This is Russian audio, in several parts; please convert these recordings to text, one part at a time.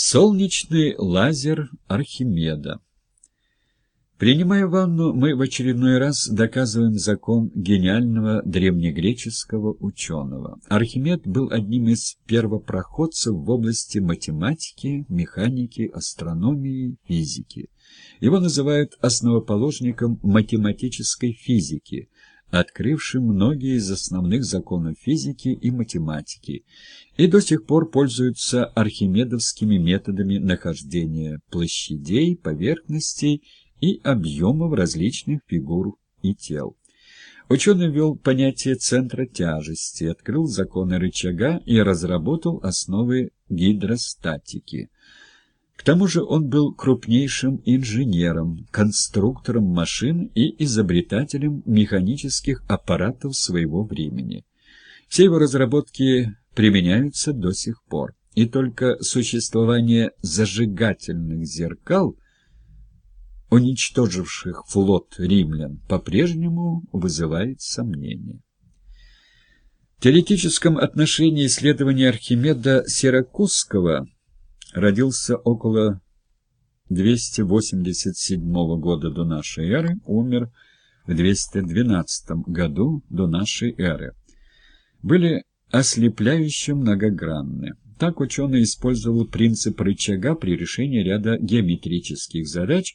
Солнечный лазер Архимеда Принимая ванну, мы в очередной раз доказываем закон гениального древнегреческого ученого. Архимед был одним из первопроходцев в области математики, механики, астрономии, физики. Его называют основоположником математической физики, открывшим многие из основных законов физики и математики, и до сих пор пользуются архимедовскими методами нахождения площадей, поверхностей и объемов различных фигур и тел. Ученый ввел понятие центра тяжести, открыл законы рычага и разработал основы гидростатики – к тому же он был крупнейшим инженером, конструктором машин и изобретателем механических аппаратов своего времени. Все его разработки применяются до сих пор, и только существование зажигательных зеркал, уничтоживших флот римлян, по-прежнему вызывает сомнения. В теоретическом отношении исследования Архимеда Сиракузского – родился около 287 года до нашей эры, умер в 212 году до нашей эры. Были ослепляюще многогранны. Так ученый использовал принцип рычага при решении ряда геометрических задач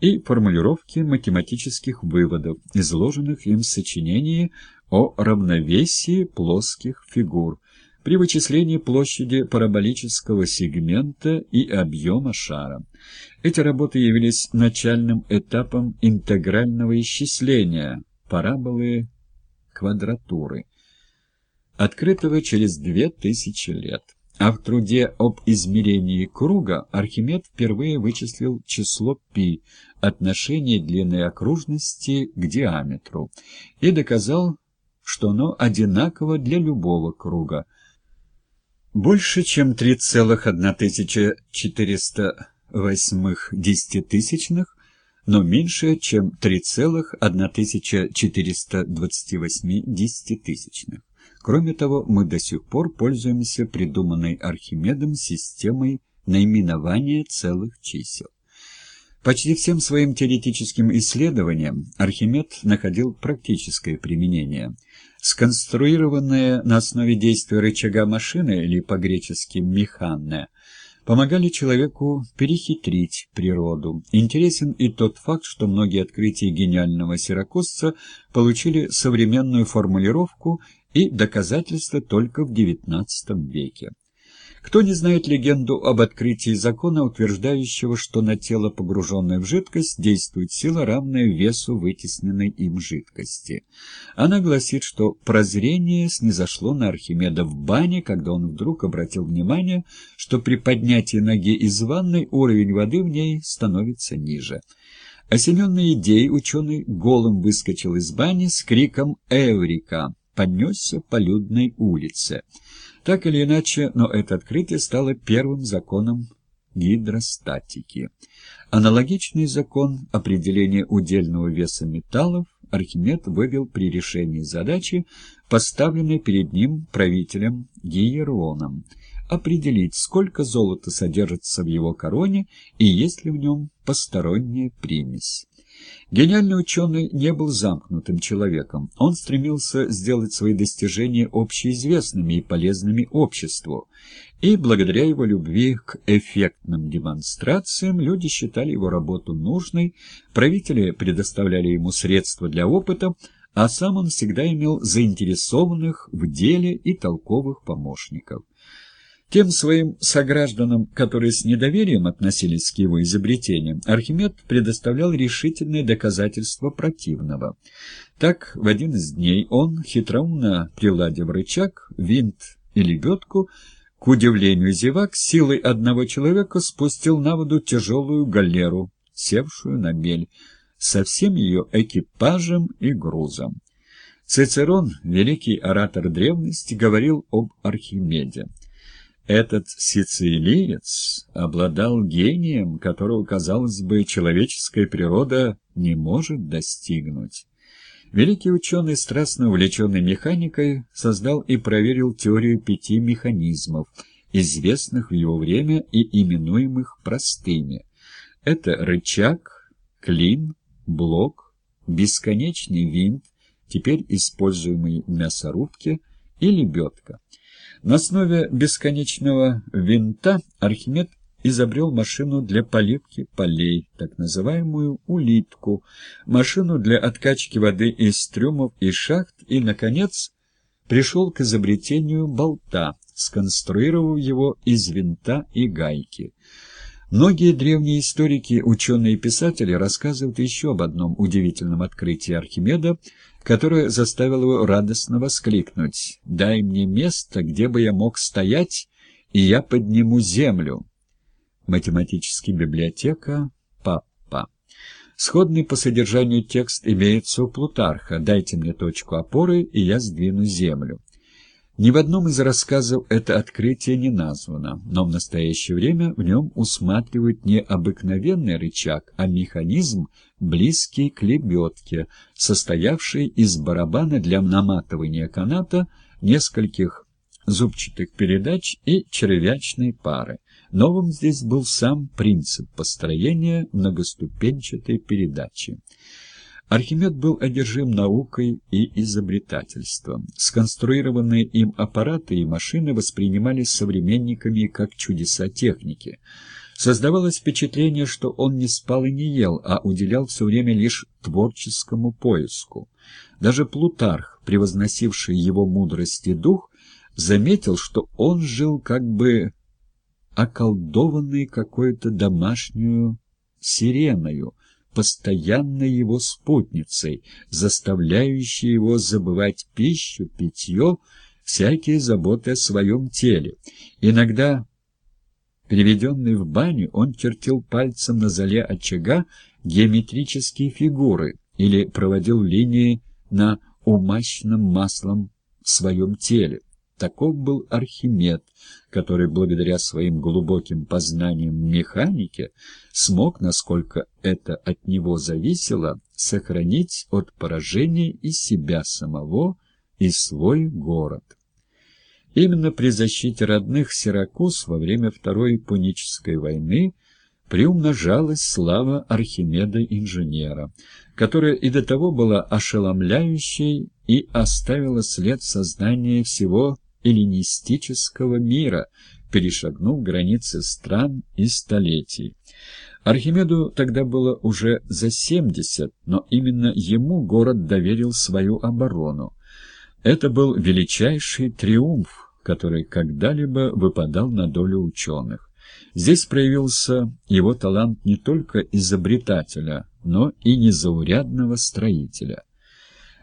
и формулировке математических выводов, изложенных им в сочинении о равновесии плоских фигур, при вычислении площади параболического сегмента и объема шара. Эти работы явились начальным этапом интегрального исчисления параболы квадратуры, открытого через две тысячи лет. А в труде об измерении круга Архимед впервые вычислил число π, отношение длины окружности к диаметру, и доказал, что оно одинаково для любого круга – больше, чем 3,1408 десятитысячных, но меньше, чем 3,1428 десятитысячных. Кроме того, мы до сих пор пользуемся придуманной Архимедом системой наименования целых чисел. Почти всем своим теоретическим исследованиям Архимед находил практическое применение – сконструированные на основе действия рычага машины, или по-гречески «механная», помогали человеку перехитрить природу. Интересен и тот факт, что многие открытия гениального сиракузца получили современную формулировку и доказательства только в XIX веке. Кто не знает легенду об открытии закона, утверждающего, что на тело, погруженное в жидкость, действует сила, равная весу вытесненной им жидкости? Она гласит, что прозрение снизошло на Архимеда в бане, когда он вдруг обратил внимание, что при поднятии ноги из ванной уровень воды в ней становится ниже. Осененный идеей, ученый голым выскочил из бани с криком «Эврика!» понесся по людной улице. Так или иначе, но это открытие стало первым законом гидростатики. Аналогичный закон определения удельного веса металлов Архимед вывел при решении задачи, поставленной перед ним правителем Гиероном, определить, сколько золота содержится в его короне и есть ли в нем посторонняя примесь. Гениальный ученый не был замкнутым человеком. Он стремился сделать свои достижения общеизвестными и полезными обществу. И благодаря его любви к эффектным демонстрациям люди считали его работу нужной, правители предоставляли ему средства для опыта, а сам он всегда имел заинтересованных в деле и толковых помощников. Тем своим согражданам, которые с недоверием относились к его изобретениям, Архимед предоставлял решительные доказательства противного. Так, в один из дней он, хитроумно приладив рычаг, винт и лебедку, к удивлению зевак, силой одного человека спустил на воду тяжелую галеру, севшую на мель, со всем ее экипажем и грузом. Цицерон, великий оратор древности, говорил об Архимеде. Этот сицилиец обладал гением, которого, казалось бы, человеческая природа не может достигнуть. Великий ученый, страстно увлеченный механикой, создал и проверил теорию пяти механизмов, известных в его время и именуемых простыми. Это рычаг, клин, блок, бесконечный винт, теперь используемый в мясорубке, и лебедка. На основе бесконечного винта Архимед изобрел машину для поливки полей, так называемую улитку, машину для откачки воды из трюмов и шахт и, наконец, пришел к изобретению болта, сконструировав его из винта и гайки. Многие древние историки, ученые и писатели рассказывают еще об одном удивительном открытии Архимеда, которое заставило его радостно воскликнуть «Дай мне место, где бы я мог стоять, и я подниму землю». Математическая библиотека «Паппа». Сходный по содержанию текст имеется у Плутарха «Дайте мне точку опоры, и я сдвину землю». Ни в одном из рассказов это открытие не названо, но в настоящее время в нем усматривают не обыкновенный рычаг, а механизм, близкий к лебедке, состоявший из барабана для наматывания каната, нескольких зубчатых передач и червячной пары. Новым здесь был сам принцип построения многоступенчатой передачи. Архимед был одержим наукой и изобретательством. Сконструированные им аппараты и машины воспринимались современниками как чудеса техники. Создавалось впечатление, что он не спал и не ел, а уделял все время лишь творческому поиску. Даже Плутарх, превозносивший его мудрость и дух, заметил, что он жил как бы околдованный какой-то домашнюю сиреною, постоянной его спутницей, заставляющей его забывать пищу, питье, всякие заботы о своем теле. Иногда, приведенный в баню, он чертил пальцем на зале очага геометрические фигуры или проводил линии на умащенном маслом в своем теле. Таков был Архимед, который благодаря своим глубоким познаниям механики смог, насколько это от него зависело, сохранить от поражения и себя самого, и свой город. Именно при защите родных Сиракуз во время Второй Пунической войны приумножалась слава Архимеда-инженера, которая и до того была ошеломляющей и оставила след создания всего эллинистического мира, перешагнув границы стран и столетий. Архимеду тогда было уже за 70, но именно ему город доверил свою оборону. Это был величайший триумф, который когда-либо выпадал на долю ученых. Здесь проявился его талант не только изобретателя, но и незаурядного строителя.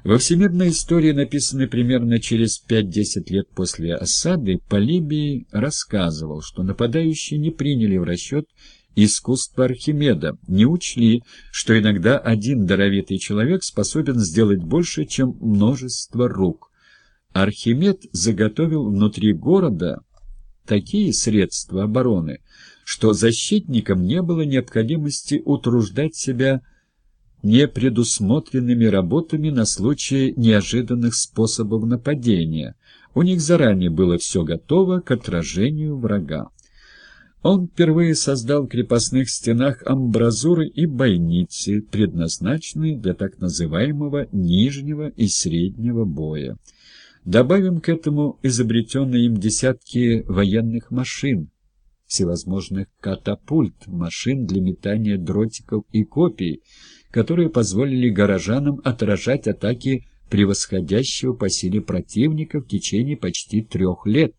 Во всемирной истории, написанной примерно через 5-10 лет после осады, Полибий рассказывал, что нападающие не приняли в расчет искусство Архимеда, не учли, что иногда один даровитый человек способен сделать больше, чем множество рук. Архимед заготовил внутри города такие средства обороны, что защитникам не было необходимости утруждать себя непредусмотренными работами на случай неожиданных способов нападения. У них заранее было все готово к отражению врага. Он впервые создал в крепостных стенах амбразуры и бойницы, предназначенные для так называемого нижнего и среднего боя. Добавим к этому изобретенные им десятки военных машин, всевозможных катапульт, машин для метания дротиков и копий, которые позволили горожанам отражать атаки превосходящего по силе противника в течение почти трех лет.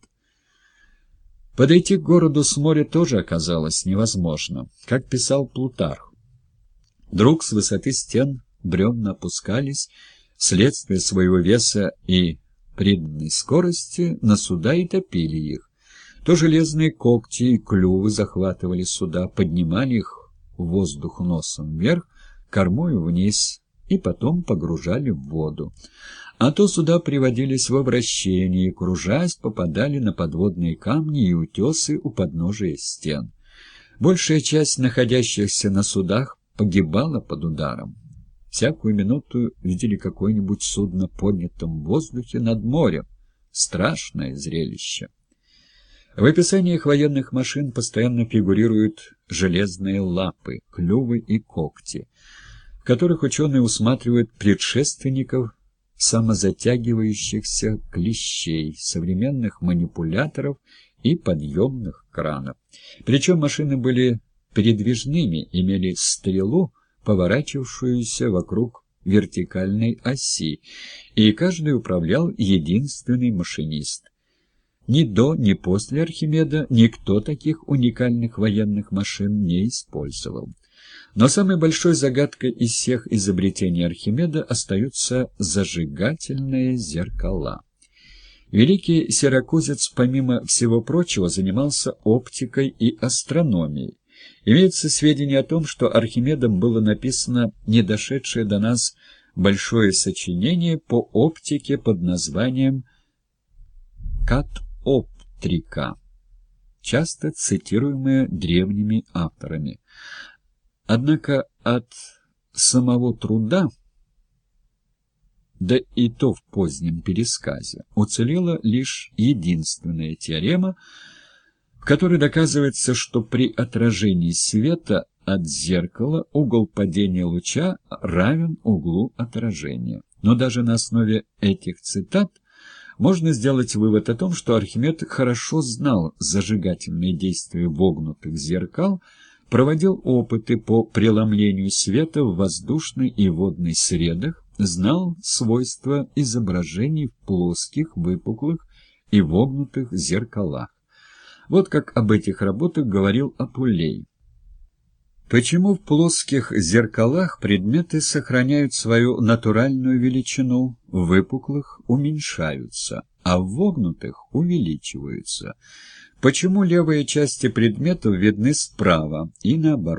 Подойти к городу с моря тоже оказалось невозможно, как писал Плутарх. Вдруг с высоты стен бревна опускались, вследствие своего веса и приданной скорости на суда и топили их. То железные когти и клювы захватывали суда, поднимали их в воздух носом вверх, кормою вниз и потом погружали в воду. А то сюда приводились во вращение и, кружась, попадали на подводные камни и утесы у подножия стен. Большая часть находящихся на судах погибала под ударом. Всякую минуту видели какое-нибудь судно поднятом в воздухе над морем. Страшное зрелище. В описаниях военных машин постоянно фигурируют железные лапы, клювы и когти, в которых ученые усматривают предшественников самозатягивающихся клещей, современных манипуляторов и подъемных кранов. Причем машины были передвижными, имели стрелу, поворачивавшуюся вокруг вертикальной оси, и каждый управлял единственный машинист. Ни до, ни после Архимеда никто таких уникальных военных машин не использовал. Но самой большой загадкой из всех изобретений Архимеда остаются зажигательные зеркала. Великий сиракузец, помимо всего прочего, занимался оптикой и астрономией. Имеются сведения о том, что Архимедом было написано не дошедшее до нас большое сочинение по оптике под названием «Кат-оптрика», часто цитируемое древними авторами. Однако от самого труда, да и то в позднем пересказе, уцелела лишь единственная теорема, в которой доказывается, что при отражении света от зеркала угол падения луча равен углу отражения. Но даже на основе этих цитат можно сделать вывод о том, что Архимед хорошо знал зажигательные действия вогнутых зеркал, проводил опыты по преломлению света в воздушной и водной средах, знал свойства изображений в плоских, выпуклых и вогнутых зеркалах. Вот как об этих работах говорил Апулей. Почему в плоских зеркалах предметы сохраняют свою натуральную величину, в выпуклых уменьшаются, а в вогнутых увеличиваются? Почему левые части предметов видны справа и наоборот?